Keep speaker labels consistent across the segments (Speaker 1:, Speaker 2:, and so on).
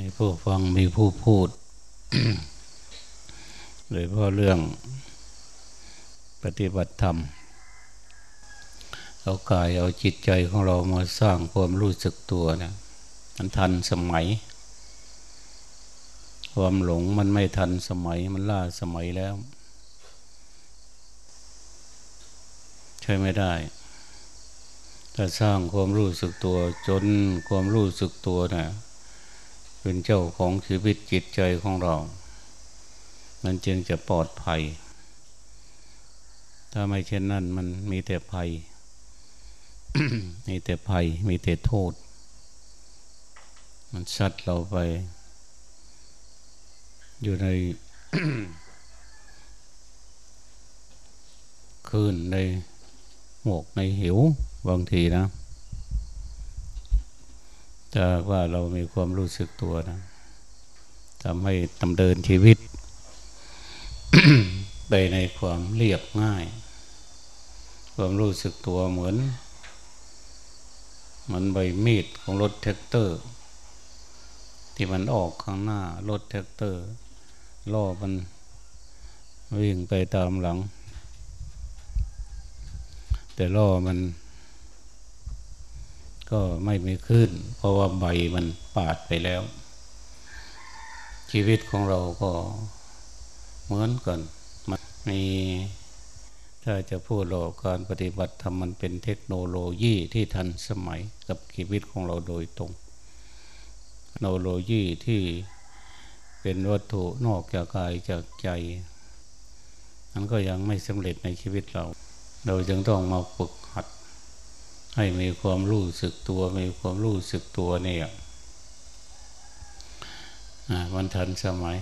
Speaker 1: มีผู้ฟังมีผู้พูดโดยเพราะเรื่องปฏิบัติธรรม เอากายเอาจิตใจของเรามาสร้างความรู้สึกตัวเนะมันทันสมัย ความหลงมันไม่ทันสมัยมันล่าสมัยแล้ว ใช่ไม่ได้ถ้าสร้างความรู้สึกตัวจนความรู้สึกตัวนะ่ะ เป็นเจ้าของชีวิตจิตใจของเรา มันจึงจะปลอดภัย ถ้าไม่เช่นนั้นมันมีแต่ภัย มีแต่ภัย มีแต่โทษ มันสัดเราไป อยู่ในคืนในหมวกในหิวบางทีนะ ถ้าว่าเรามีความรู้สึกตัวนะทำให้ดำเนินชีวิต ไปในความเรียบง่าย ความรู้สึกตัวเหมือนมันใบมีดของรถแทรกเตอร์ ที่มันออกข้างหน้ารถแทรกเตอร์ล่อมันวิ่งไปตามหลัง แต่ล่อมัน ก็ไม่มีขึ้น เพราะว่าใบมันปาดไปแล้ว ชีวิตของเราก็เหมือนกันมันมีถ้าจะพูดเราการปฏิบัติธรรมมันเป็นเทคโนโลยีที่ทันสมัยกับชีวิตของเราโดยตรง เทคโนโลยีที่เป็นวัตถุนอกจากกายจากใจมันก็ยังไม่สำเร็จในชีวิตเรา เราจึงต้องมาฝึก ให้มีความรู้สึกตัว มีความรู้สึกตัวเนี่ยมันทันสมัย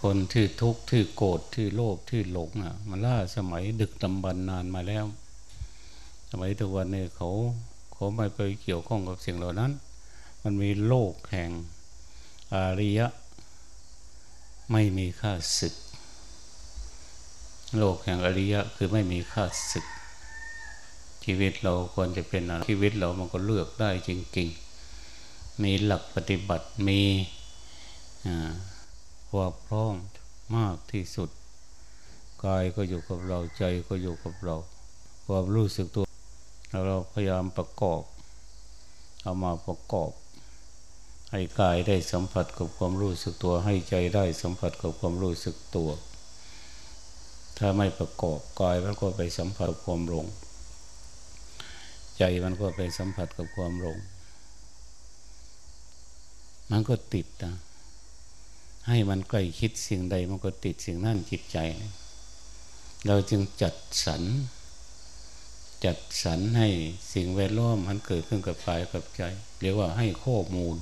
Speaker 1: คนที่ทุกข์ที่โกรธที่โลภที่หลงอะ มันล่าสมัยดึกดำบรรนานมาแล้ว สมัยทุกวันนี้เขาเขาไม่ไปเกี่ยวข้องกับสิ่งเหล่านั้น มันมีโลกแห่งอาริยะ ไม่มีค่าศึก โลกแห่งอริยะคือไม่มีค่าศึก ชีวิตเราควรจะเป็นอะไรชีวิตเรามันก็เลือกได้จริง ๆ มีหลักปฏิบัติมีความพร้อมมากที่สุด กายก็อยู่กับเราใจก็อยู่กับเรา ความรู้สึกตัว เราพยายามประกอบ เอามาประกอบ ให้กายได้สัมผัสกับความรู้สึกตัว ให้ใจได้สัมผัสกับความรู้สึกตัว ถ้าไม่ประกอบกายมันก็ไปสัมผัสความหลง ใจมันก็ไปสัมผัสกับความหลง มันก็ติดนะให้มันใกล้คิดสิ่งใดมันก็ติดสิ่งนั้นจิตใจ เราจึงจัดสรรจัดสรรให้สิ่งแวดล้อมมันเกิดขึ้นกับกายกับใจเรียกว่าให้ข้อมูล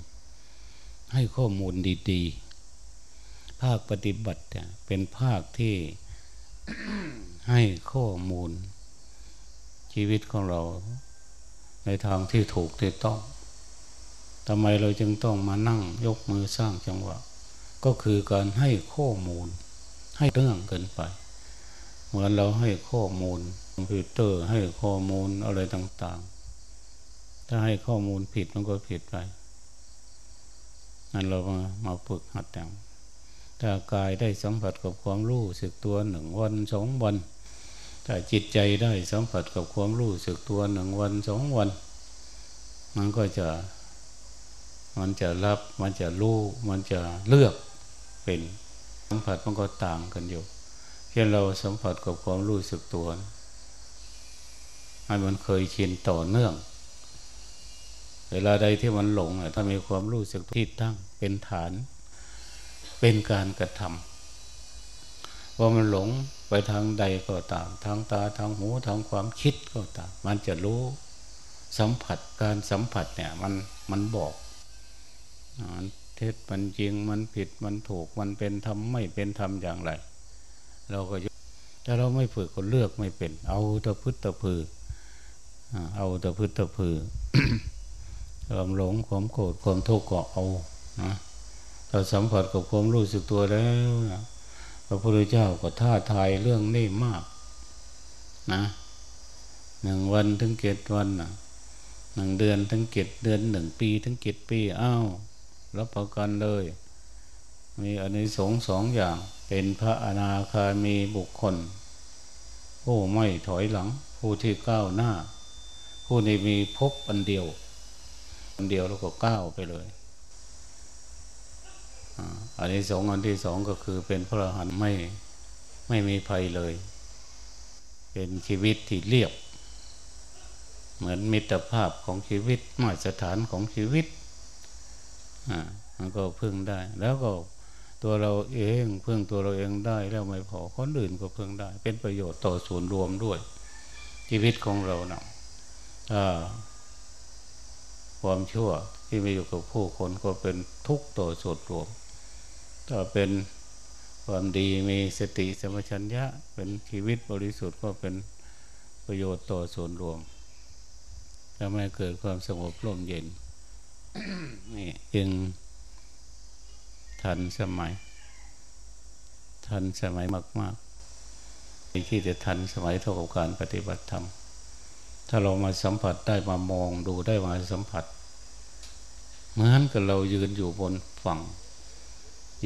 Speaker 1: ให้ข้อมูลดีๆ ภาคปฏิบัติเป็นภาคที่ให้ข้อมูล ชีวิตของเรา ในทางที่ถูกที่ต้องทำไมเราจึงต้องมานั่งยกมือสร้างจังหวะ ก็คือการให้ข้อมูล ให้เรื่องเกินไป เหมือนเราให้ข้อมูลคอมพิวเตอร์ให้ข้อมูลอะไรต่างๆ ถ้าให้ข้อมูลผิดมันก็ผิดไปนั่นเรามามาฝึกหัดแต่งถ้ากายได้สัมผัสกับความรู้สึกตัวหนึ่งวันสองวัน ถ้าจิตใจได้สัมผัสกับความรู้สึกตัวหนึ่งวันสองวัน มันก็จะ มันจะรับมันจะรู้มันจะเลือกเป็นสัมผัสมันก็ต่างกันอยู่เช่นเราสัมผัสกับความรู้สึกตัวให้มันเคยชินต่อเนื่อง เวลาใดที่มันหลงถ้ามีความรู้สึกที่ตั้งเป็นฐาน เป็นการกระทำ ว่ามันหลงไปทางใดก็ตาม ทางตาทางหูทางความคิดก็ตาม มันจะรู้สัมผัสการสัมผัสเนี่ยมันมันบอกเท็จมันจริงมันผิดมันถูกมันเป็นธรรมไม่เป็นธรรมอย่างไร เราก็ถ้าเราไม่ฝึกก็เลือกไม่เป็น เอาตะพึตตะพือเอาตะพึตตะพือความหลงความโกรธความทุกข์ก็เอานะเราสัมผัสกับความรู้สึกตัวแล้วนะ พระพุทธเจ้าก็ท้าทายเรื่องนี้มากนะหนึ่งวันถึงเจ็ดวันนะหนึ่งเดือนถึงเจ็ดเดือนหนึ่งปีถึงเจ็ดปีอ้าวรับประกันเลย มีอันนี้สงสองอย่างเป็นพระอนาคามีบุคคล ผู้ไม่ถอยหลัง ผู้ที่ก้าวหน้า ผู้นี้มีพบอันเดียว อันเดียวแล้วก็ก้าวไปเลย อันนี้สองอันที่สองก็คือเป็นพระอรหันต์ไม่ไม่มีภัยเลย เป็นชีวิตที่เรียบ เหมือนมิตรภาพของชีวิตมาตรฐานของชีวิตอ่ามันก็พึ่งได้ แล้วก็ตัวเราเองพึ่งตัวเราเองได้แล้วไม่พอคนอื่นก็พึ่งได้ เป็นประโยชน์ต่อส่วนรวมด้วย ชีวิตของเราเนาะความชั่วที่มีอยู่กับผู้คนก็เป็นทุกข์ต่อส่วนรวม ถ้าเป็นความดีมีสติสมัชัญญะเป็นชีวิตบริสุทธิ์ก็เป็นประโยชน์ต่อส่วนรวมทำให้เกิดความสงบร่มเย็นนี่จึงทันสมัย ทันสมัยมากๆที่จะทันสมัยเท่ากับการปฏิบัติธรรม ถ้าเรามาสัมผัสได้มามองดูได้มาสัมผัส เหมือนกับเรายืนอยู่บนฝั่ง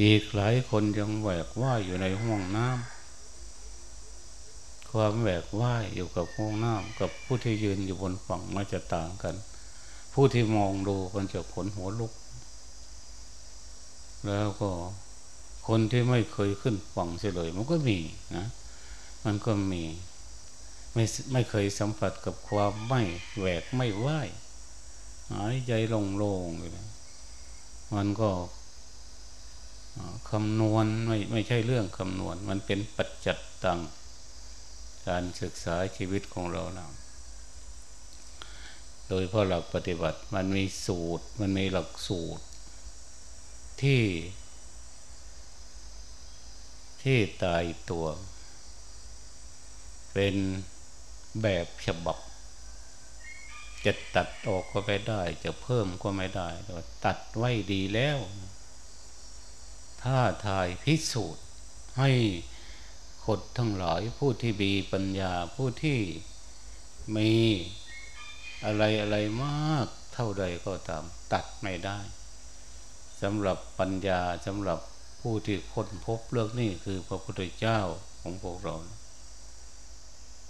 Speaker 1: อีกหลายคนยังแหวกว่ายอยู่ในห้องน้ำความแหวกว่ายอยู่กับห้องน้ำกับผู้ที่ยืนอยู่บนฝั่งมันจะต่างกัน ผู้ที่มองดูมันจะขนหัวลุก แล้วก็คนที่ไม่เคยขึ้นฝั่งเฉลยมันก็มีนะมันก็มีไม่ไม่เคยสัมผัสกับความไม่แหวกไม่ไหวหายใจลงลงเลยมันก็ คำนวณไม่ไม่ใช่เรื่องคำนวณ มันเป็นปัจจัตตัง การศึกษาชีวิตของเรานะโดยเพราะหลักปฏิบัติมันมีสูตร มันมีหลักสูตร ที่ ที่ตายตัว เป็นแบบฉบับ จะตัดออกก็ไม่ได้ จะเพิ่มก็ไม่ได้ต่ตัดไว้ดีแล้ว ถ้าทายพิสูจน์ ให้คนทั้งหลายผู้ที่มีปัญญาผู้ที่มีอะไรอะไรมากเท่าใดก็ตาม ตัดไม่ได้สำหรับปัญญาสำหรับผู้ที่ค้นพบเรื่องนี้คือพระพุทธเจ้าของพวกเรา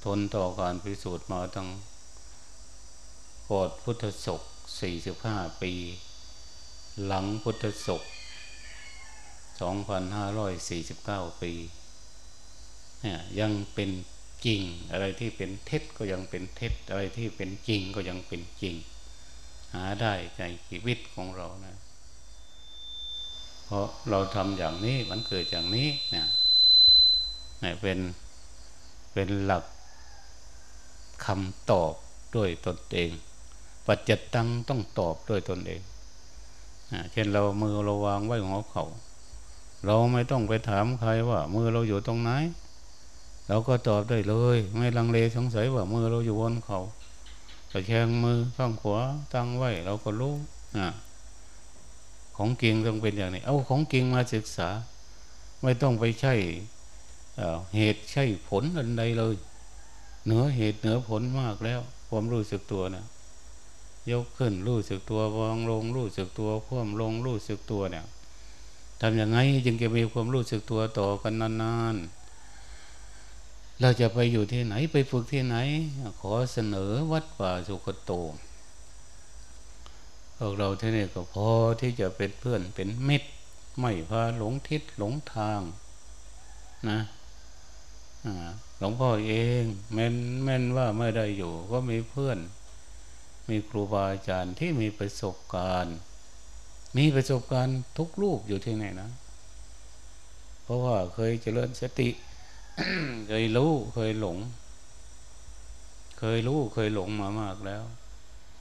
Speaker 1: ทนต่อการพิสูจน์มาตั้งกอดพุทธศกสี่สิบห้าปี หลังพุทธศก สองพันห้าร้อยสี่สิบเก้าปีเนี่ยยังเป็นจริง อะไรที่เป็นเท็จก็ยังเป็นเท็จ อะไรที่เป็นจริงก็ยังเป็นจริง หาได้ในชีวิตของเรานะพราะเราทำอย่างนี้มันเกิดอย่างนี้เนี่ยเป็นเป็นหลักคำตอบด้วยตนเอง ปัจจิตังต้องตอบด้วยตนเองเช่นเรามือเราวางไว้หัวเขา เราไม่ต้องไปถามใครว่า มือเราอยู่ตรงไหน เราก็ตอบได้เลย ไม่ลังเลสงสัยว่ามือเราอยู่บนเขาต่แขงมือข้างขวาตั้งไว้ เราก็รู้ของจริงต้องเป็นอย่างนี้ เอาของจริงมาศึกษา ไม่ต้องไปใช่เหตุใช่ผลอันใดเลย เหนือเหตุเหนือผลมากแล้ว ความรู้สึกตัวนะยกขึ้นรู้สึกตัววางลงรู้สึกตัวคว่ำลงรู้สึกตัวเนี่ย ทำอย่างไงจึงจะมีความรู้สึกตัวต่อกันนานๆ เราจะไปอยู่ที่ไหนไปฝึกที่ไหน ขอเสนอวัดป่าสุขโตพวกเราที่นี่ก็พอที่จะเป็นเพื่อนเป็นมิตร ไม่พาหลงทิศหลงทางนะหลวงพ่อเองแม้นแม้นว่าไม่ได้อยู่ ก็มีเพื่อน มีครูบาอาจารย์ที่มีประสบการณ์ มีประสบการณ์ทุกลูกอยู่ที่ไหนนะ เพราะว่าเคยเจริญสติ เคยรู้เคยหลง เคยรู้เคยหลงมามากแล้ว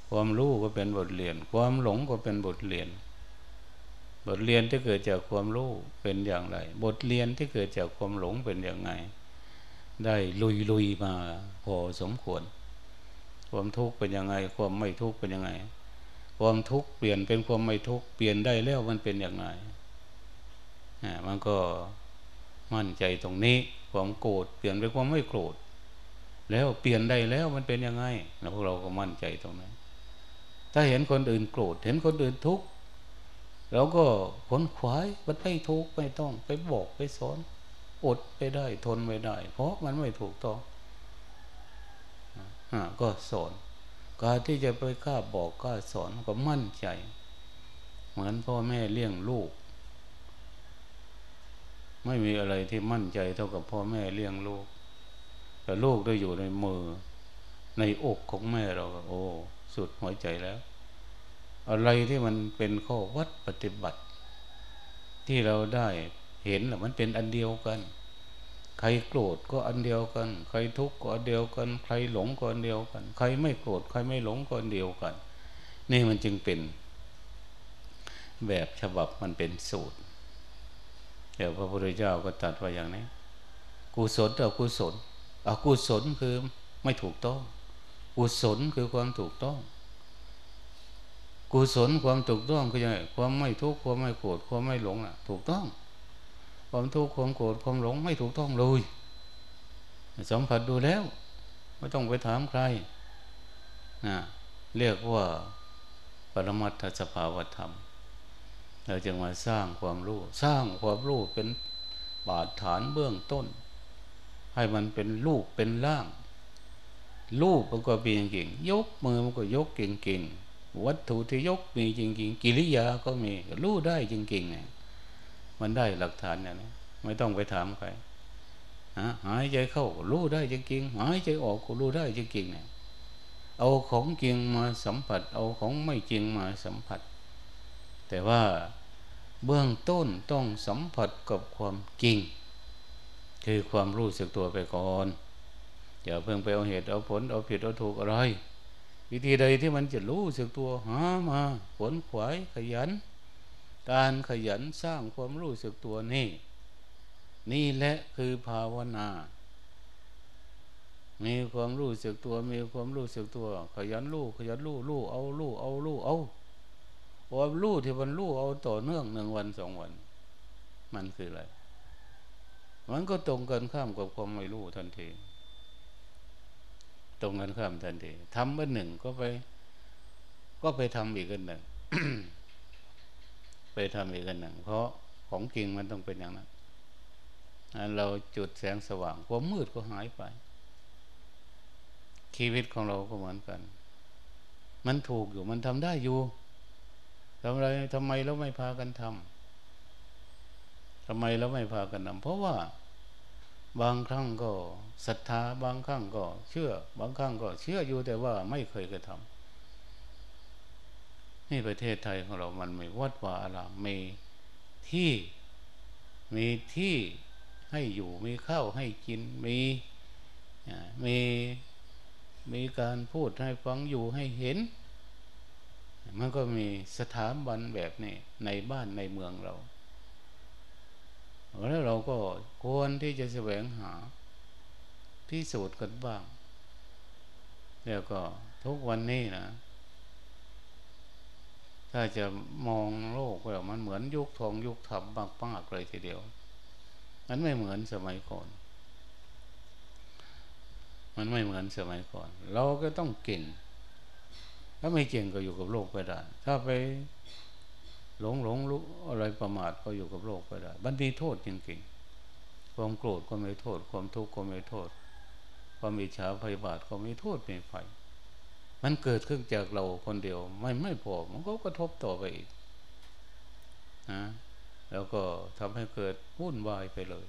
Speaker 1: ความรู้ก็เป็นบทเรียน ความหลงก็เป็นบทเรียน บทเรียนที่เกิดจากความรู้เป็นอย่างไร บทเรียนที่เกิดจากความหลงเป็นอย่างไง ได้ลุยลุยมาพอสมควร ความทุกข์เป็นยังไง ความไม่ทุกข์เป็นยังไง ความทุกข์เปลี่ยนเป็นความไม่ทุกข์เปลี่ยนได้แล้วมันเป็นอย่างไงมันก็มั่นใจตรงนี้ ความโกรธเปลี่ยนเป็นความไม่โกรธแล้วเปลี่ยนได้แล้วมันเป็นยังไงแล้วพวกเราก็มั่นใจตรงนั้น ถ้าเห็นคนอื่นโกรธเห็นคนอื่นทุกข์เราก็ขนขวายมันไม่ทุกข์ไม่ต้อง ไปบอกไปสอนอดไปได้ทนไม่ได้ เพราะมันไม่ถูกต้องอก็สอน การที่จะไปกล้าบอกกล้าสอนก็มั่นใจ เหมือนพ่อแม่เลี้ยงลูก ไม่มีอะไรที่มั่นใจเท่ากับพ่อแม่เลี้ยงลูก แต่ลูกได้อยู่ในมือ ในอกของแม่เราโอ้สุดหัวใจแล้ว อะไรที่มันเป็นข้อวัดปฏิบัติ ที่เราได้เห็นแหละมันเป็นอันเดียวกัน ใครโกรธก็อันเดียวกัน ใครทุกข์ก็อันเดียวกัน ใครหลงก็อันเดียวกัน ใครไม่โกรธใครไม่หลงก็อันเดียวกัน นี่มันจึงเป็น แบบฉบับมันเป็นสูตร เดี๋ยวพระพุทธเจ้าก็ตัดไว้อย่างนี้ กุศลอกุศลอกุศลคือไม่ถูกต้อง กุศลคือความถูกต้อง กุศลความถูกต้องคือยังไงความไม่ทุกข์ความไม่โกรธความไม่หลงอะ ถูกต้อง ความทุกข์ความโกรธความหลงไม่ถูกต้องเลยสัมผัสดูแล้ว ไม่ต้องไปถามใครนะเรียกว่าปรมัตถสภาวธรรม เราจึงมาสร้างความรู้ สร้างความรู้เป็นบาดฐานเบื้องต้น ให้มันเป็นรูปเป็นร่าง รูปมันก็เป็นจริงยกมือมันก็ยกเก่งๆวัตถุที่ยกมีจริงๆกิริยาก็มีรู้ได้จริงๆไง มันได้หลักฐานเนี่ยนะไม่ต้องไปถามใครหายใจเข้ารู้ได้จริงๆหายใจออกก็รู้ได้จริงๆเนี่ยเอาของจริงมาสัมผัส เอาของไม่จริงมาสัมผัส แต่ว่าเบื้องต้นต้องสัมผัสกับความจริง คือความรู้สึกตัวไปก่อนอย่าเพิ่งไปเอาเหตุเอาผลเอาผิดเอาถูกอะไร วิธีใดที่มันจะรู้สึกตัวหามาผลขวายขยัน การขยันสร้างความรู้สึกตัวนี่ นี่แหละคือภาวนา มีความรู้สึกตัว มีความรู้สึกตัว ขยันรู้ขยันรู้รู้เอารู้เอารู้เอาความรู้ที่มันรู้เอาต่อเนื่องหนึ่งวันสองวัน มันคืออะไร มันก็ตรงกันข้ามกับความไม่รู้ทันที ตรงกันข้ามทันทีทำอันหนึ่งก็ไป ก็ไปทำอีกอันหนึ่ง ทำอีกอันหนึ่ง เพราะของจริงมันต้องเป็นอย่างนั้นเราจุดแสงสว่างความมืดก็หายไป ชีวิตของเราก็เหมือนกัน มันถูกอยู่มันทำได้อยู่ทำอะไรทำไมเราไม่พากันทำทำไมเราไม่พากันทำเพราะว่าบางครั้งก็ศรัทธาบางครั้งก็เชื่อ บางครั้งก็เชื่ออยู่แต่ว่าไม่เคยกระทำ นี่ประเทศไทยของเรามันมีวัดวาอารามมีที่มีที่ให้อยู่มีข้าวให้กินมีมีมีการพูดให้ฟังอยู่ให้เห็น มันก็มีสถาบันแบบนี้ในบ้านในเมืองเรา แล้วเราก็ควรที่จะแสวงหาพิสูจน์กันบ้าง แล้วก็ทุกวันนี้นะ ถ้าจะมองโลกแบบมันเหมือนยุคทองยุคธรรมมากเลยทีเดียว มันไม่เหมือนสมัยก่อน มันไม่เหมือนสมัยก่อน เราก็ต้องเก่ง ถ้าไม่เก่งก็อยู่กับโลกไปได้ ถ้าไปหลงหลงรู้อะไรประมาทก็อยู่กับโลกไปได้บันมีโทษจริงๆ ความโกรธก็ไม่โทษ ความทุกข์ก็ไม่โทษ ความอิจฉาพยาบาทก็ไม่โทษไม่ไฟ มันเกิดขึ้นจากเราคนเดียว ไม่ไม่พอมันก็กระทบต่อไปอีกนะแล้วก็ทำให้เกิดวุ่นวายไปเลย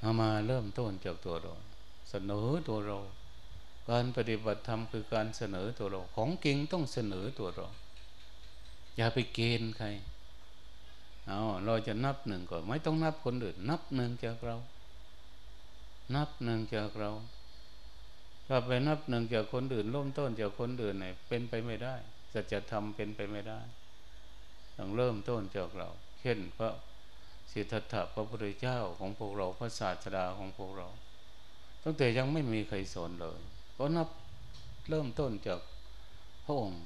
Speaker 1: เอามาเริ่มต้นจากตัวเรา เสนอตัวเรา การปฏิบัติธรรมคือการเสนอตัวเรา ของจริงต้องเสนอตัวเรา อย่าไปเกณฑ์ใครเอาเราจะนับหนึ่งก่อน ไม่ต้องนับคนอื่น นับหนึ่งจากเรา นับหนึ่งจากเรา ถ้าไปนับหนึ่งจากคนอื่นร่มต้นจากคนอื่นเนี่ยเป็นไปไม่ได้สัจธรรมเป็นไปไม่ได้ต้องเริ่มต้นจากเรา เช่นพระสิทธัตถะพระพุทธเจ้าของพวกเราพระศาสดาของพวกเรา ตั้งแต่ยังไม่มีใครสอนเลยก็นับเริ่มต้นจากพระองค์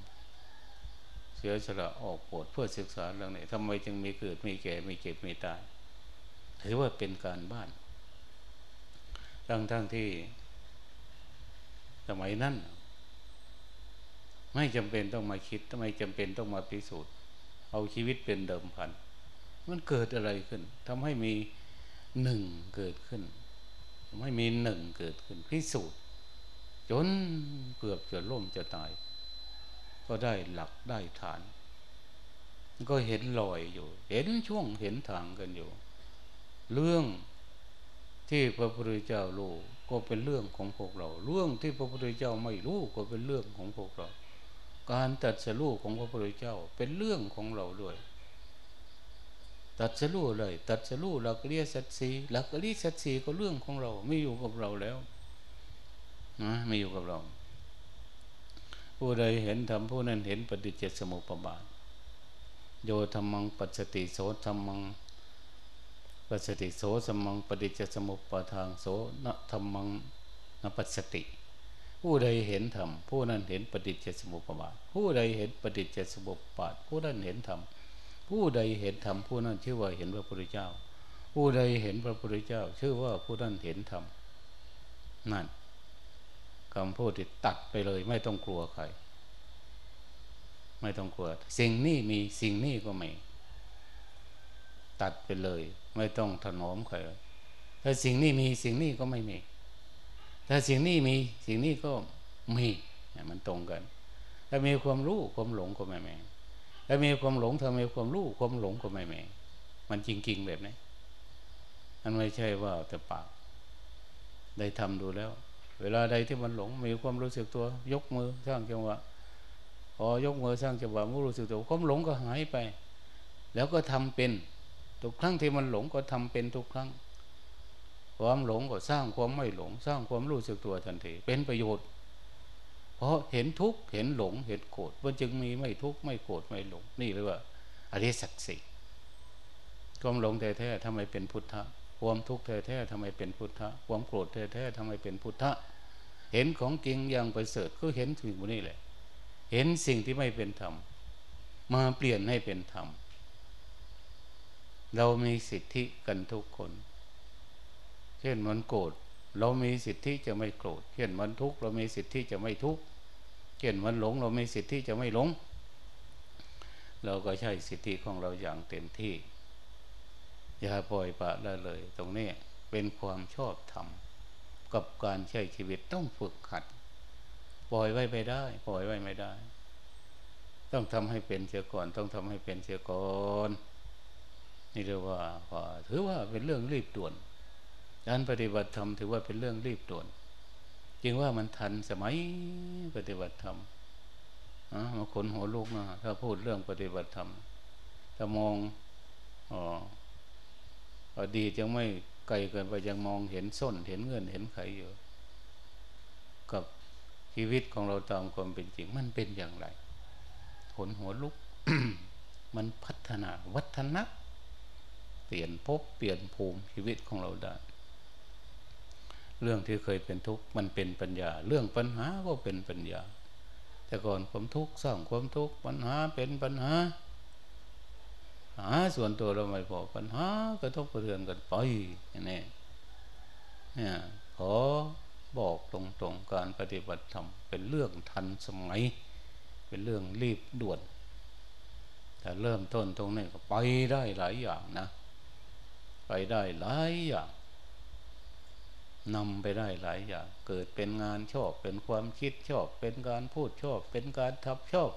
Speaker 1: เสียสละออกปวดเพื่อศึกษาเรื่องนี้ทำไมจึงมีเกิดมีแก่มีเจ็บมีตาย ถือว่าเป็นการบ้านทั้งทั้งที่ สมัยนั้น ไม่จำเป็นต้องมาคิดทำไมจำเป็นต้องมาพิสูจน์ เอาชีวิตเป็นเดิมพัน มันเกิดอะไรขึ้นทำให้มีหนึ่งเกิดขึ้นทำให้มีหนึ่งเกิดขึ้น พิสูจน์ จนเกือบจะล่มจะตาย ก็ได้หลักได้ฐาน ก็เห็นลอยอยู่ เห็นช่วงเห็นทางกันอยู่ เรื่องที่พระพุทธเจ้ารู้ ก็เป็นเรื่องของพวกเรา เรื่องที่พระพุทธเจ้าไม่รู้ก็เป็นเรื่องของพวกเรา การตัดสรู้ของพระพุทธเจ้าเป็นเรื่องของเราด้วย ตัดสรู้เลย ตัดสรู้หลักเรียสัตสีหลักเรียสัตสีก็เรื่องของเราไม่อยู่กับเราแล้วนะไม่อยู่กับเรา ผู้ใดเห็นธรรมผู้นั้นเห็นปฏิจจสมุปบาทโยธรรมังปัจจติโสธรรมัง ปัสสติโสสมังปฏิจจสมุปปทางโสนธรรมังนปัสสติ ผู้ใดเห็นธรรมผู้นั้นเห็นปฏิจจสมุปบาท ผู้ใดเห็นปฏิจจสมุปบาท ผู้นั้นเห็นธรรมผู้ใดเห็นธรรมผู้นั้นชื่อว่าเห็นพระพุทธเจ้า ผู้ใดเห็นพระพุทธเจ้า ชื่อว่าผู้นั้นเห็นธรรมนั่นคำพูดที่ตัดไปเลยไม่ต้องกลัวใคร ไม่ต้องกลัว สิ่งนี้มีสิ่งนี้ก็ไม่ ตัดไปเลย ไม่ต้องถนอมใครถ้าสิ่งนี้มีสิ่งนี้ก็ไม่มี ถ้าสิ่งนี้มีสิ่งนี้ก็มีมันตรงกัน ถ้ามีความรู้ความหลงก็ไม่มีถ้ามีความหลงถ้ามีความรู้ความหลงก็ไม่มีมันจริง ๆ แบบนี้มันไม่ใช่ว่าแต่ปากได้ทำดูแล้ว เวลาใดที่มันหลง มีความรู้สึกตัว ยกมือสร้างจังหวะพอยกมือสร้างจังหวะมันรู้สึกตัวความหลงก็หายไป แล้วก็ทำเป็น ทุกครั้งที่มันหลงก็ทำเป็นทุกครั้ง ความหลงก็สร้างความไม่หลง สร้างความรู้สึกตัวทันทีเป็นประโยชน์ เพราะเห็นทุกข์เห็นหลงเห็นโกรธมันจึงมีไม่ทุกข์ไม่โกรธไม่หลงนี่เรียกว่าอริสัตสีความหลงแท้ๆทำไมเป็นพุทธะความทุกข์แท้ๆทำไมเป็นพุทธะความโกรธแท้ๆทำไมเป็นพุทธะเห็นของจริงอย่างประเสริฐก็เห็นถึงนี้แหละ เห็นสิ่งที่ไม่เป็นธรรมมาเปลี่ยนให้เป็นธรรม เรามีสิทธิกันทุกคน เช่นมันโกรธเรามีสิทธิจะไม่โกรธ เช่นมันทุกข์เรามีสิทธิจะไม่ทุกข์ เช่นมันหลง เรามีสิทธิจะไม่หลง เราก็ใช้สิทธิของเราอย่างเต็มที่ อย่าปล่อยปะละเลย ตรงนี้เป็นความชอบธรรมกับการใช้ชีวิตต้องฝึกขัด ปล่อยไว้ไม่ได้ ปล่อยไว้ไม่ได้ ต้องทำให้เป็นเสียก่อน ต้องทำให้เป็นเสียก่อน นี่เรียกว่าถือว่าเป็นเรื่องรีบด่วน การปฏิบัติธรรมถือว่าเป็นเรื่องรีบด่วน จึงว่ามันทันสมัยปฏิบัติธรรมมาขนหัวลูกนะถ้าพูดเรื่องปฏิบัติธรรมถ้ามองอ๋อดียังไม่ไกลเกินไปยังมองเห็นส้น เห็นเงินเห็นไขอยู่ กับชีวิตของเราตามความเป็นจริง มันเป็นอย่างไรขนหัวลุก มันพัฒนาวัฒนะ เปลี่ยนภพเปลี่ยนภูมิชีวิตของเราได้ เรื่องที่เคยเป็นทุกข์มันเป็นปัญญา เรื่องปัญหาก็เป็นปัญญา แต่ก่อนความทุกข์สร้างความทุกข์ปัญหาเป็นปัญหา หาส่วนตัวเราไม่พอปัญหากระทบกระเทือนกันไปอย่างนี้เนี่ยขอบอกตรงๆการปฏิบัติธรรมเป็นเรื่องทันสมัย เป็นเรื่องรีบด่วนแต่เริ่มต้นตรงนี้ก็ไปได้หลายอย่างนะ ไปได้หลายอย่างนำไปได้หลายอย่าง เกิดเป็นงานชอบ เป็นความคิดชอบ เป็นการพูดชอบ เป็นการทับชอบ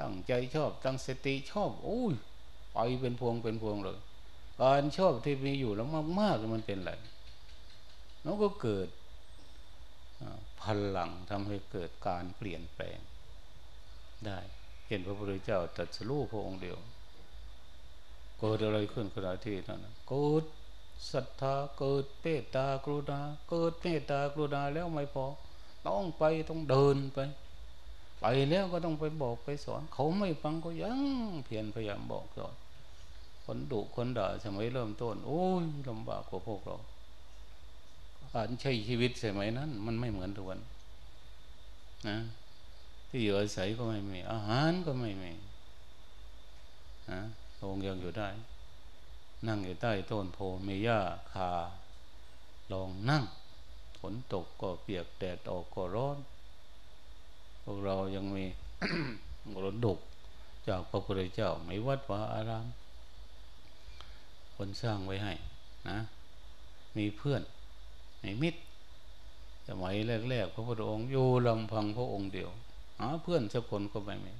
Speaker 1: ตั้งใจชอบ ตั้งสติชอบโอ้ยไปเป็นพวงเป็นพวงเลยการชอบที่มีอยู่แล้วมากๆมันเป็นอะไรแล้วก็เกิดพลังทำให้เกิดการเปลี่ยนแปลงได้ เห็นพระพุทธเจ้าตรัสรู้พระองค์เดียว เกิดอะไรขึ้นขณะที่นั้นเกิดศรัทธาเกิดเมตตากรุณา เกิดเมตตากรุณาแล้วไม่พอ ต้องไปต้องเดินไป ไปแล้วก็ต้องไปบอกไปสอน เขาไม่ฟังก็ยังเพียรพยายามบอกสอนคนดุคนด่าสมัยเริ่มต้น โอ้ยลำบากกว่าพวกเราการใช้ชีวิตสมัยนั้น มันไม่เหมือนทุกวันนะที่อยู่อาศัยก็ไม่มี อาหารก็ไม่มีนะ ลงยังอยู่ได้ นั่งอยู่ใต้ต้นโพมีหญ้าคา ลองนั่งฝนตกก็เปียกแดดออกก็ร้อนฝวกเรายังมีมรดกจากพระพุทธเจ้าไม่วัดวาอาราม คนสร้างไว้ให้นะ มีเพื่อนมีมิตรสมัยแรกๆพระพุทธองค์อยู่ลำพังพระองค์เดียวหาเพื่อนสักคนก็ไม่มี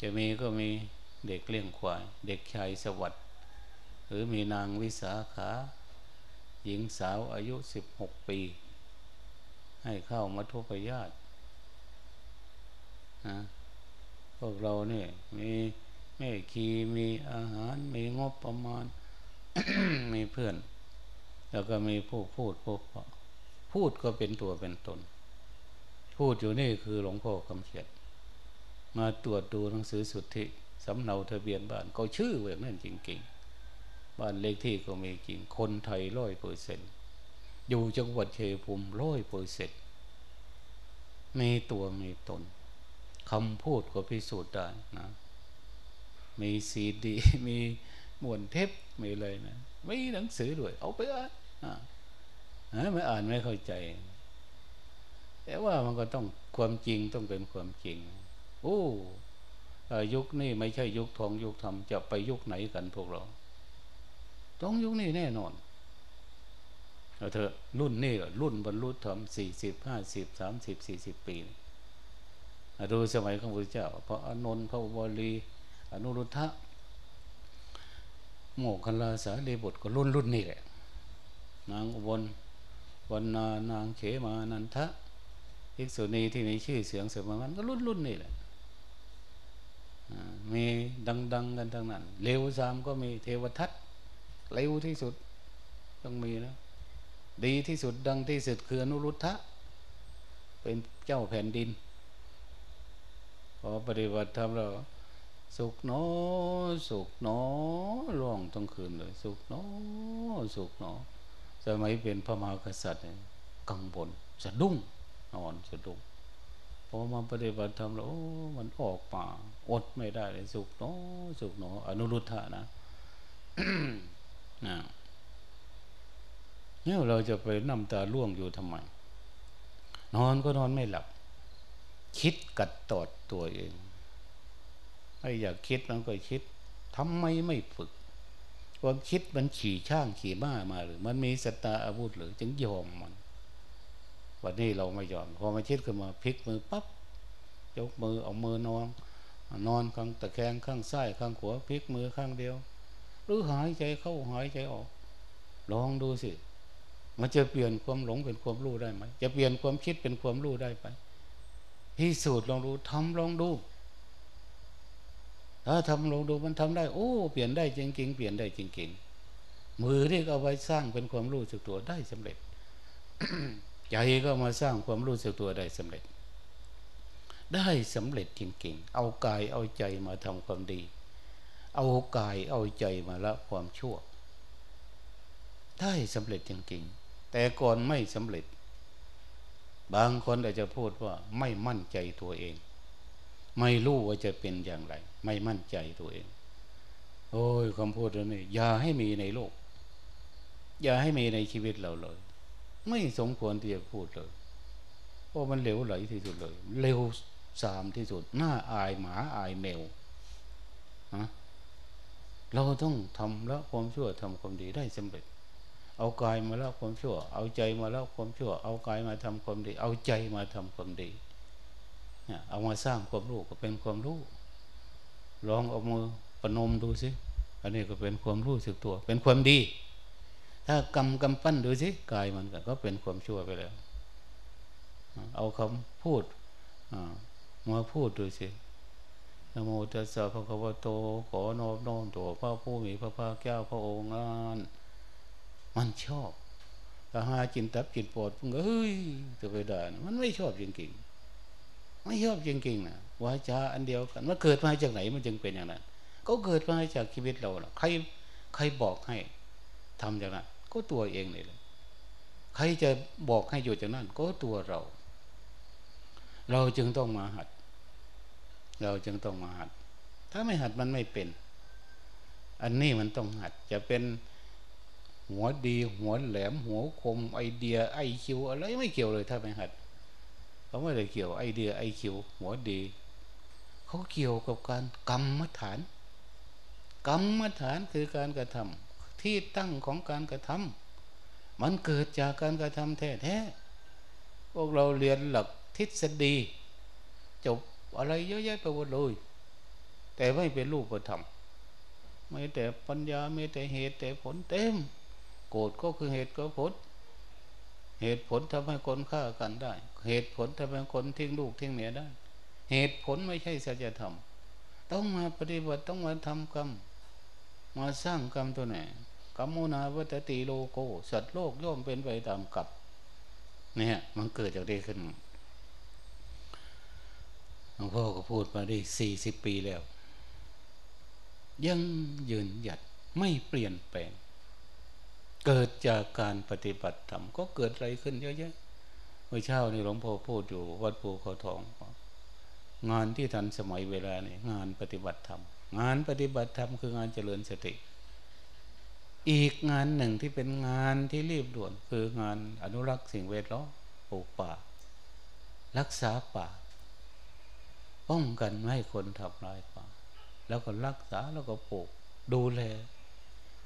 Speaker 1: จะมีก็มี เด็กเลี้ยงควาย เด็กชายสวัสดิ์หรือมีนางวิสาขา หญิงสาวอายุสิบหกปี ให้เข้ามาทุพยาตนะพวกเราเนี่ยมีแม่คีมีอาหาร มีงบประมาณ มีเพื่อน แล้วก็มีผู้พูดผู้พูดก็เป็นตัวเป็นตน พูดอยู่นี่คือหลวงพ่อคำเขียนมาตรวจดูหนังสือสุทธิ สำเนาทะเบียนบ้านก็ชื่อแบบนั้นจริง ๆ บ้านเลขที่ก็มีจริง คนไทยร้อยเปอร์เซ็นอยู่จังหวัดเชียงภูมิร้อยเปอร์เซ็นมีตัวมีตนคำพูดก็พิสูจน์ได้นะ มีซีดี มีมวนเทปมีเลยนะไม่หนังสือด้วย เอาไปอ่านไม่อ่านไม่เข้าใจ แต่ว่ามันก็ต้องความจริงต้องเป็นความจริง โอ้ ยุคนี้ไม่ใช่ยุคทองยุคธรรมจะไปยุคไหนกันพวกเรา ต้องยุคนี้แน่นอนเถอะรุ่นนี้รุ่นบรรลุธรรมสี่สิบห้าสิบสามสิบสี่สิบปีดูสมัยของพระเจ้า พระอนนท์พระบรีอนุรุทธะโมกขลาสาลีบทก็รุ่นรุ่นนี่แหละ นางอุบลวันนานางเขมานันทะภิกษุณีที่มีชื่อเสียงเสมอมันก็รุ่นรุ่นนี่แหละ มีดัง ๆ กันทั้งนั้นเร็วสามก็มีเทวทัตเร็วที่สุดต้องมีนะดีที่สุดดังที่สุดคืออนุรุทธะเป็นเจ้าแผ่นดิน พอปฏิบัติธรรมแล้วสุขหนอสุขหนอล่วงทั้งคืนเลย สุขหนอสุขหนอสมัยเป็นพระมหากษัตริย์กังวลสะดุ้งนอนสะดุ้ง พอมาปฏิบัติธรรมแล้วมันออกป่าอดไม่ได้เลยสุขหนอสุขหนออนุรุทธะนะนะเนี่ยเราจะไปน้ำตาล่วงอยู่ทำไม นอนก็นอนไม่หลับ คิดกัดตอดตัวเองไอ้อยากคิดมันก็คิดทำไมไม่ฝึกความคิดมันขี่ช่างขี่ม้ามาหรือ มันมีสตาอาวุธหรือ จึงยอมมัน วันนี้เราไม่ยอมพอมาคิดขึ้นมาพลิกมือปั๊บยกมือเอามือนอน นอนข้างตะแคงข้างซ้ายข้างขวาพลิกมือข้างเดียว หรือหายใจเข้าหายใจออก ลองดูสิ มันจะเปลี่ยนความหลงเป็นความรู้ได้ไหมจะเปลี่ยนความคิดเป็นความรู้ได้ไหมพิสูจน์ลองดูทำลองดูถ้าทำลองดูมันทำได้ โอ้เปลี่ยนได้จริงๆเปลี่ยนได้จริงๆมือที่เอาไว้สร้างเป็นความรู้สึกตัวได้สำเร็จ ใจก็มาสร้างความรู้สึกตัวได้สำเร็จ ได้สำเร็จจริงๆ เอากายเอาใจมาทำความดี เอากายเอาใจมาละความชั่ว ได้สำเร็จจริงๆ แต่ก่อนไม่สำเร็จ บางคนอาจจะพูดว่าไม่มั่นใจตัวเอง ไม่รู้ว่าจะเป็นอย่างไร ไม่มั่นใจตัวเอง โอ้ยคำพูดนี้อย่าให้มีในโลก อย่าให้มีในชีวิตเราเลย ไม่สมควรที่จะพูดเลยเพราะมันเร็วไหลที่สุดเลย เร็วสามที่สุดหน้าอายหมาอายแมวนะเราต้องทำล้วความชั่วทำความดีได้สำเร็จ เอากายมาละความชั่ว เอาใจมาละความชั่ว เอากายมาทำความดี เอาใจมาทำความดีเอามาสร้างความรู้ก็เป็นความรู้ ลองเอามือประนมดูสิอันนี้ก็เป็นความรู้สึกตัว เป็นความดี ถ้ากำกำปั้นดูสิกายมันก็เป็นความชั่วไปแล้ว เอาคำพูดมาพูดดูสินโมตัสสะภะคะวโต ขอนอบน้อมตัวพระผู้มีพระภาคเจ้าพระองค์นั้นมันชอบแต่หาจินตับจินปวดมันก็เฮ้ยจะไปด่ามันไม่ชอบจริงๆไม่ชอบจริงๆนะวาจาอันเดียวกันมันเกิดมาจากไหนมันจึงเป็นอย่างนั้น ก็เกิดมาจากชีวิตเราใครใครบอกให้ทำอย่างนั้น ก็ตัวเองเลยใครจะบอกให้อยู่จากนั้น ก็ตัวเรา เราจึงต้องมาหัด เราจึงต้องมาหัด ถ้าไม่หัดมันไม่เป็น อันนี้มันต้องหัด จะเป็นหัวดี หัวแหลม หัวคม ไอเดีย ไอคิว อะไรไม่เกี่ยวเลยถ้าไม่หัดเขาไม่ได้เกี่ยวไอเดียไอคิว หัวดี เขาเกี่ยวกับการกรรมฐาน กรรมฐานคือการกระทำ ที่ตั้งของการกระทำมันเกิดจากการกระทำแท้ๆพวกเราเรียนหลักทฤษฎี จบอะไรเยอะแยะไปหมดเลย แต่ไม่เป็นรูปธรรมไม่แต่ปัญญาไม่แต่เหตุแต่ผลเต็ม โกรธก็คือเหตุก็ผล เหตุผลทำให้คนฆ่ากันได้ เหตุผลทำให้คนทิ้งลูกทิ้งเมียได้ เหตุผลไม่ใช่สัจธรรมต้องมาปฏิบัติต้องมาทำกรรม มาสร้างกรรมตัวไหน กรรมนาวัตติโลโกสัตว์โลกย่อมเป็นไปตามกรรมเนี่ยมันเกิดจากนี้ขึ้นหลวงพ่อก็พูดมาได้สี่สิบปีแล้ว ยังยืนหยัดไม่เปลี่ยนแปลง เกิดจากการปฏิบัติธรรมก็เกิดอะไรขึ้นเยอะแยะเมื่อเช้านี่หลวงพ่อพูดอยู่วัดปูเขาทอง งานที่ทันสมัยเวลานี่งานปฏิบัติธรรมงานปฏิบัติธรรมคืองานเจริญสติ อีกงานหนึ่งที่เป็นงานที่รีบด่วน คืองานอนุรักษ์สิ่งแวดล้อมปลูกป่า รักษาป่า ป้องกันไม่ให้คนทำลายป่า แล้วก็รักษาแล้วก็ปลูก ดูแล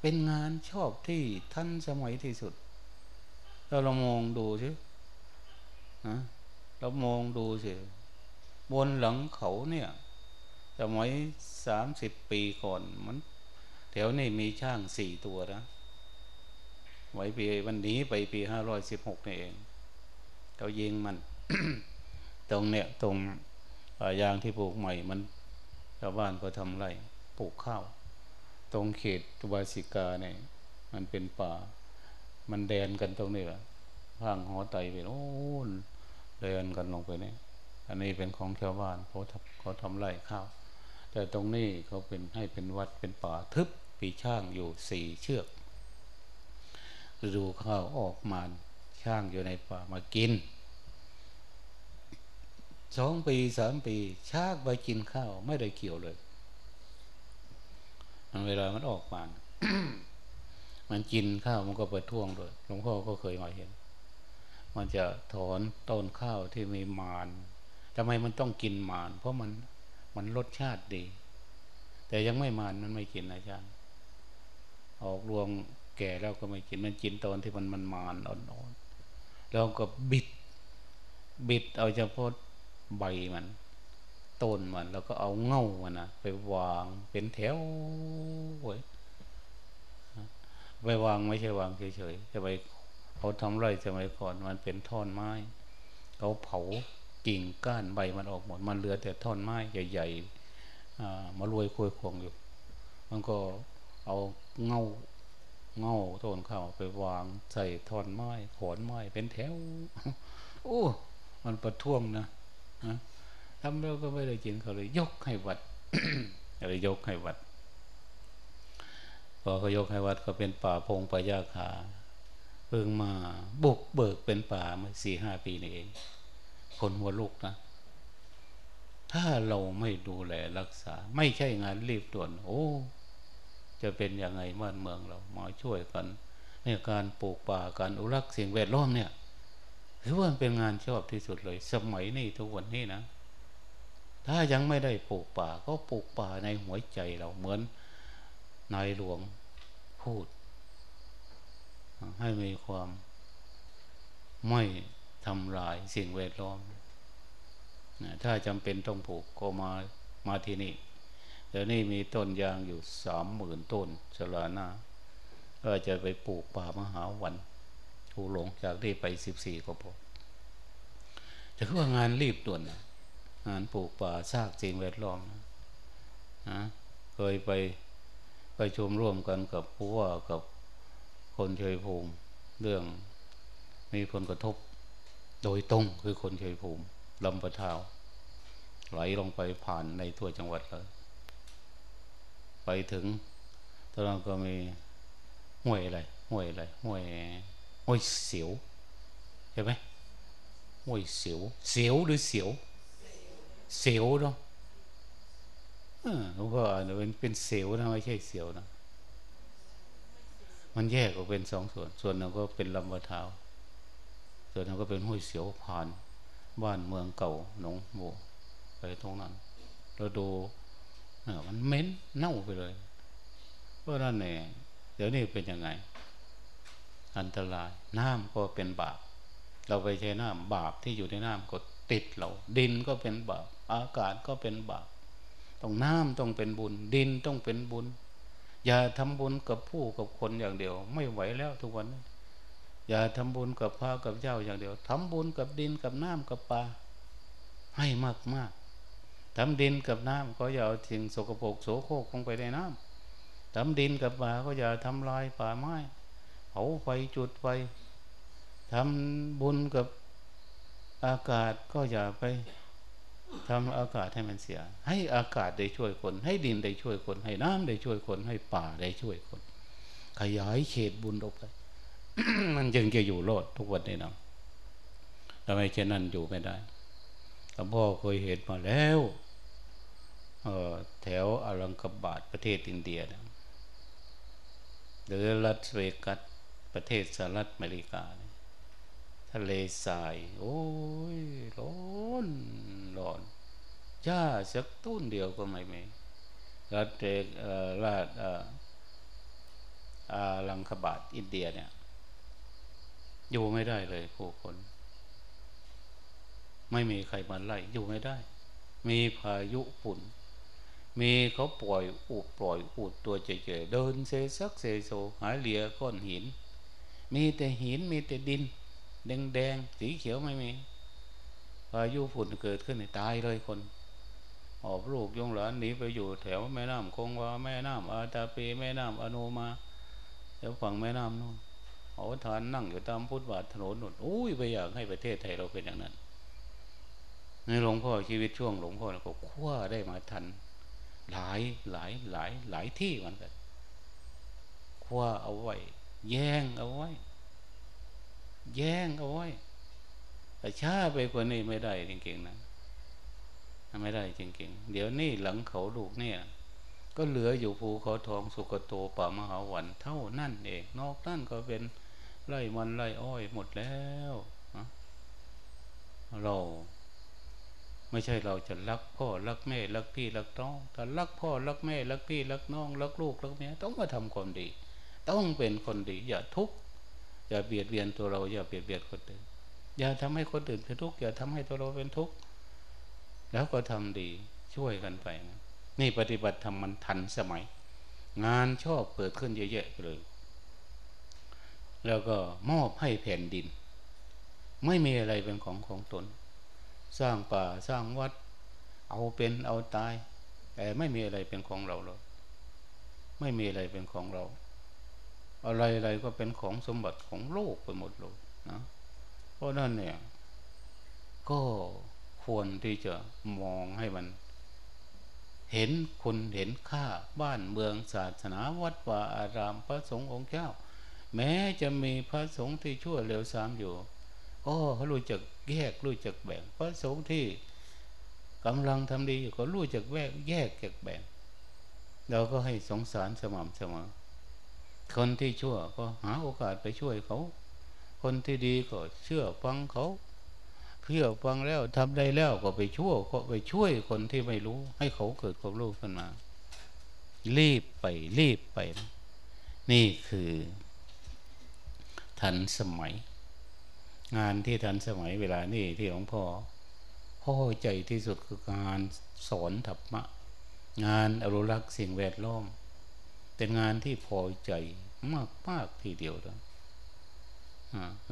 Speaker 1: เป็นงานชอบที่ท่านสมัยที่สุด เราเรามองดูสินะเรามองดูสิบนหลังเขาเนี่ยสมัยสามสิบปีก่อนมัน แถวนี้มีช่างสี่ตัวนะไว้ปีวันนี้ไปปีห้าร้อยสิบหกนี่เองเขายิงมัน ตรงเนี่ยตรงยางที่ปลูกใหม่มันชาวบ้านก็ทำไรปลูกข้าว ตรงเขตตุบาสิกาเนี่ยมันเป็นป่า มันแดนกันตรงนี้แหละทางหอไตเป็นโอ้เดินกันลงไปเนี่ยอันนี้เป็นของชาวบ้านเขาทำเขาทำไรข้าว แต่ตรงนี้เขาเป็นให้เป็นวัดเป็นป่าทึบ ปีช่างอยู่สี่เชือกฤดูข้าวออกมาช่างอยู่ในป่ามากินสองปีสามปีชากไปกินข้าวไม่ได้เกี่ยวเลย มันเวลามันออกมามันกินข้าวมันก็ไปท่วงเลยหลวงพ่อก็เคยมาเห็น มันจะถอนต้นข้าวที่มีมานทำไมมันต้องกินมาน เพราะมันมันรสชาติดี แต่ยังไม่มานมันไม่กินนะจ๊ะ ออกรวงแก่แล้วก็ไม่กินมันกินตอนที่มันมันมานอ่อนๆแล้วก็บิด บิดเอาเฉพาะใบมันต้นมัน แล้วก็เอาเง่ามันนะไปวางเป็นแถวไว้ไปวางไม่ใช่วางเฉยๆจะไปเขาทำไรสมัยก่อนมันเป็นท่อนไม้เขาเผากิ่งก้านใบมันออกหมด มันเหลือแต่ท่อนไม้ใหญ่ๆมารวยคุยควงอยู่ มันก็เอา เงาเงาต้นข้าไปวางใส่ท่อนไม้ขอนไม้เป็นแถวโอ้มันประท้วงนะทำแล้วก็ไม่ได้กินเขาเลย ยกให้วัดเลยยกให้วัดพอเขายกให้วัดก็เป็นป่าพงป่ายาขาเพิ่งมาบุกเบิกเป็นป่าเมื่อสี่ห้าปีนี่เอง คนหัวลูกนะ ถ้าเราไม่ดูแลรักษา ไม่ใช่งานรีบด่วน โอ้ จะเป็นยังไงบ้านเมืองเรามาช่วยกันในการปลูกป่าการอุรักษ์สิ่งแวดล้อมเนี่ยถือว่าเป็นงานชอบที่สุดเลย สมัยนี้ทุกวันนี้นะ ถ้ายังไม่ได้ปลูกป่าก็ปลูกป่าในหัวใจเราเหมือนนายหลวงพูด ให้มีความไม่ทำลายสิ่งแวดล้อม ถ้าจำเป็นต้องปลูกก็มามาที่นี่ เดี๋ยวนี้มีต้นยางอยู่สามหมื่นต้นสลานาก็จะไปปลูกป่ามหาวันผู้หลงจากที่ไปสิบสี่ก็พอถือว่างานรีบด่วนงานปลูกป่าซากสิ่งแวดล้อมนะเคยไปไปชมร่วมกันกับผู้ว่ากับคนเฉยภูมิเรื่องมีผลกระทบโดยตรงคือคนเฉยภูมิลำปะเทาไหลลงไปผ่านในทั่วจังหวัดเลย ไปถึงตอนนั้นก็มีห้วยอะไรห้วยอะไรห้วยห้วยเสียวใช่ไหมห้วยเสียวเสียวหรือเสียวเสียวเนาะหลวงพ่อเป็นเป็นเสียวนะไม่ใช่เสียวนะมันแยกออกเป็นสองส่วน ส่วนหนึ่งก็เป็นลำบะเท้าส่วนหนึ่งก็เป็นห้วยเสียวผ่าน บ้านเมืองเก่าหนองบัวไปตรงนั้นเราดู มันเหม็นเน่าไปเลย เพราะนั่นเนี่ยเดี๋ยวนี้เป็นยังไง อันตรายน้ำก็เป็นบาป เราไปใช้น้ำบาปที่อยู่ในน้ำก็ติดเรา ดินก็เป็นบาป อากาศก็เป็นบาปต้องน้ำต้องเป็นบุญ ดินต้องเป็นบุญ อย่าทำบุญกับผู้กับคนอย่างเดียว ไม่ไหวแล้วทุกวันอย่าทำบุญกับพระกับเจ้าอย่างเดียวทำบุญกับดินกับน้ำกับปลาให้มากมาก ทำดินกับน้ำก็อย่าเอาสิ่งสกปรกโสโครกลงไปในน้ำทำดินกับป่าก็อย่าทำลายป่าไม้เผาไฟจุดไฟทำบุญกับอากาศก็อย่าไปทำอากาศให้มันเสีย ให้อากาศได้ช่วยคน ให้ดินได้ช่วยคน ให้น้ำได้ช่วยคน ให้ป่าได้ช่วยคน ขยายเขตบุญออกไป มันจึงจะอยู่รอดทุกวันนี้นะทำไมเช่นนั้นอยู่ไม่ได้หลวงพ่อเคยเห็นมาแล้ว แถวอลังกบาทประเทศอินเดียนะหรือรัสเวกัสประเทศสหรัฐอเมริกาทะเลทราย โอ้ยร้อนร้อนหญ้าสักต้นเดียวก็ไม่มีรัฐเอกรัฐอาลังคบาทอินเดียเนี่ย อยู่ไม่ได้เลยผู้คนไม่มีใครมาไล่อยู่ไม่ได้ มีพายุฝุ่น มีเขาปล่อยอุดปล่อยอุดตัวเฉยๆเดินเซซักเซโซหาเหลียก้อนหิน มีแต่หินมีแต่ดิน แดงแดงสีเขียวไม่มีพายุฝุ่นเกิดขึ้นตายเลยคนออบลูกยงหลานหนีไปอยู่แถวแม่น้ำคงวาแม่น้ำอาตาปีแม่น้ำอโนมาแถวฝั่งแม่น้ำนู่นเอาทานนั่งอยู่ตามพุทธบาทถนนนู่นอุ้ยไปอยากให้ประเทศไทยเราเป็นอย่างนั้นในหลวงพ่อชีวิตช่วงหลวงพ่อก็คว้าได้มาทัน หลายหลายหลายหลายที่มันกันคว้าเอาไว้ แย่งเอาไว้ แย่งเอาไว้แต่ช้าไปกว่านี้ไม่ได้จริงๆนะไม่ได้จริงๆ เดี๋ยวนี้หลังเขาลูกเนี่ย ก็เหลืออยู่ภูเขาทองสุกโตป่ามหาวันเท่านั่นเอง นอกนั่นก็เป็นไร่มันไร่อ้อยหมดแล้วเรา ไม่ใช่เราจะรักพ่อรักแม่รักพี่รักน้องแต่รักพ่อรักแม่รักพี่รักน้องรักลูกรักเมียต้องมาทำความดี ต้องเป็นคนดี อย่าทุกข์อย่าเบียดเบียนตัวเรา อย่าเบียดเบียนคนอื่นอย่าทำให้คนอื่นเป็นทุกข์อย่าทำให้ตัวเราเป็นทุกข์แล้วก็ทำดีช่วยกันไปนะนี่ปฏิบัติธรรมมันทันสมัย งานชอบเกิดขึ้นเยอะๆเลยแล้วก็มอบให้แผ่นดิน ไม่มีอะไรเป็นของของตน สร้างป่าสร้างวัด เอาเป็นเอาตาย แต่ไม่มีอะไรเป็นของเราเลยไม่มีอะไรเป็นของเรา อะไรอะไรก็เป็นของสมบัติของโลกไปหมดเลยนะเพราะนั่นเนี่ย ก็ควรที่จะมองให้มัน เห็นคุณเห็นค่าบ้านเมืองศาสนาวัดวาอารามพระสงฆ์องค์เจ้า แม้จะมีพระสงฆ์ที่ชั่วเร็วสามอยู่ ก็เขารู้จักแยกรู้จักแบ่ง พระสงฆ์ที่กำลังทำดีก็รู้จักแยกแยกแยกแบ่ง เราก็ให้สงสารสม่ำเสมอ คนที่ชั่วก็หาโอกาสไปช่วยเขา คนที่ดีก็เชื่อฟังเขาเพื่อฟังแล้วทำได้แล้วก็ไปช่วยก็ไปช่วยคนที่ไม่รู้ ให้เขาเกิดความรู้ขึ้นมา รีบไปรีบไป นี่คือ ทันสมัย งานที่ทันสมัยเวลานี่ที่หลวงพ่อพ่อใจที่สุดคือการสอนธรรมะ งานอรุรักษ์สิ่งแวดล้อม เป็นงานที่พอใจมากมากทีเดียวแล้ว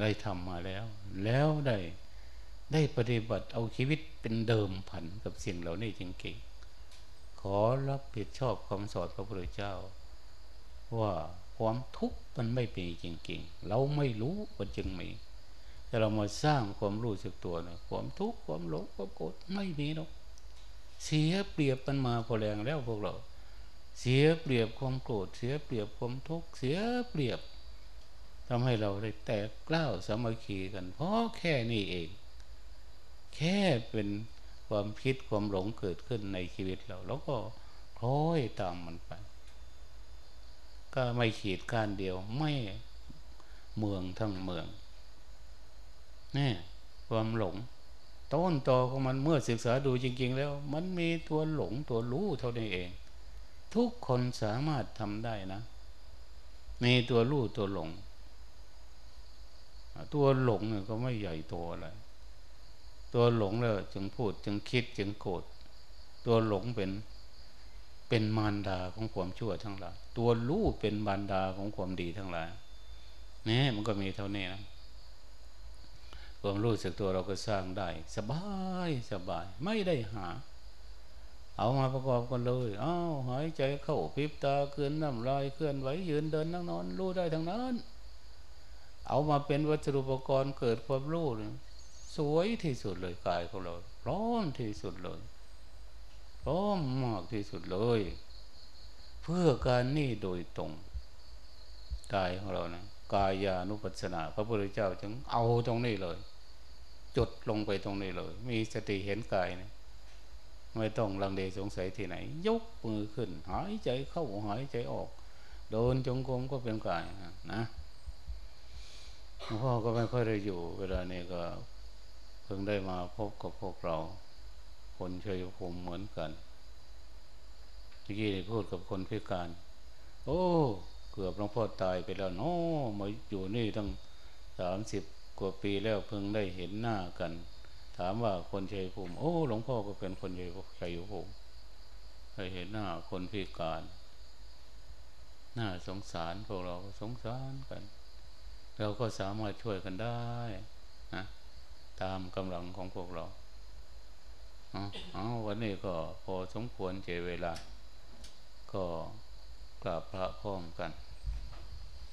Speaker 1: ได้ทำมาแล้ว แล้วได้ได้ปฏิบัติเอาชีวิตเป็นเดิมพันกับสิ่งเหล่านี้จริงๆขอรับผิดชอบคำสอนพระพุทธเจ้า ว่าความทุกข์มันไม่เป็นจริงๆ เราไม่รู้มันจึงมี แต่เรามาสร้างความรู้สึกตัวนะความทุกข์ความหลงความโกรธไม่มีหรอกเสียเปรียบมันมาพอแรงแล้วพวกเรา เสียเปรียบความโกรธเสียเปรียบความทุกข์เสียเปรียบทำให้เราได้แตกกล้าวสามัคคีกัน เพราะแค่นี้เอง แค่เป็นความคิดความหลงเกิดขึ้นในชีวิตเรา แล้วก็คล้อยตามมันไป ก็ไม่ขีดการเดียวไม่เมืองทั้งเมือง นี่ความหลง ต้นตอของมันเมื่อศึกษาดูจริง ๆ แล้ว มันมีตัวหลงตัวรู้เท่านี้เอง ทุกคนสามารถทำได้นะ มีตัวรู้ตัวหลง ตัวหลงเนี่ยก็ไม่ใหญ่โตอะไรตัวหลงแล้วจึงพูดจึงคิดจึงโกรธตัวหลงเป็นเป็นมารดาของความชั่วทั้งหลาย ตัวรู้เป็นมารดาของความดีทั้งหลายนี่มันก็มีเท่านี้นะ ความรู้สึกตัวเราก็สร้างได้ สบายสบาย ไม่ได้หา เอามาประกอบกันเลยอ้าวหายใจเข้าพิบตาเคลื่อนน้ำลายเคลื่อนไหวยืนเดินนั่งนอนรู้ได้ทั้งนั้น เอามาเป็นวัสดุอุปกรณ์เกิดความรู้สวยที่สุดเลยกายของเราพร้อมที่สุดเลยพร้อมมากที่สุดเลย เพื่อการนี่โดยตรงกายของเรานะกายานุปัสสนา พระพุทธเจ้าจึงเอาตรงนี้เลย จดลงไปตรงนี้เลย มีสติเห็นกายนะไม่ต้องลังเลสงสัยที่ไหน ยกมือขึ้น หายใจเข้าหายใจออก โดนจงกรมก็เป็นกายนะหลวงพ่อก็ไม่ค่อยได้อยู่ เวลานี้ก็เพิ่งได้มาพบกับพวกเรา คนชัยภูมิเหมือนกันเมื่อกี้พูดกับคนพิการ โอ้ เกือบหลวงพ่อตายไปแล้วโน้มาอยู่นี่ตั้งสามสิบ กว่าปีแล้วเพิ่งได้เห็นหน้ากัน ถามว่าคนชัยภูมิโอ้หลวงพ่อก็เป็นคนชัยภูมิเคยเห็นหน้าคนพิการหน้าสงสารพวกเราสงสารกัน เราก็สามารถช่วยกันได้นะตามกำลังของพวกเราอ๋อวันนี้ก็พอสมควรเจเวลา ก็กราบพระพร้อมกัน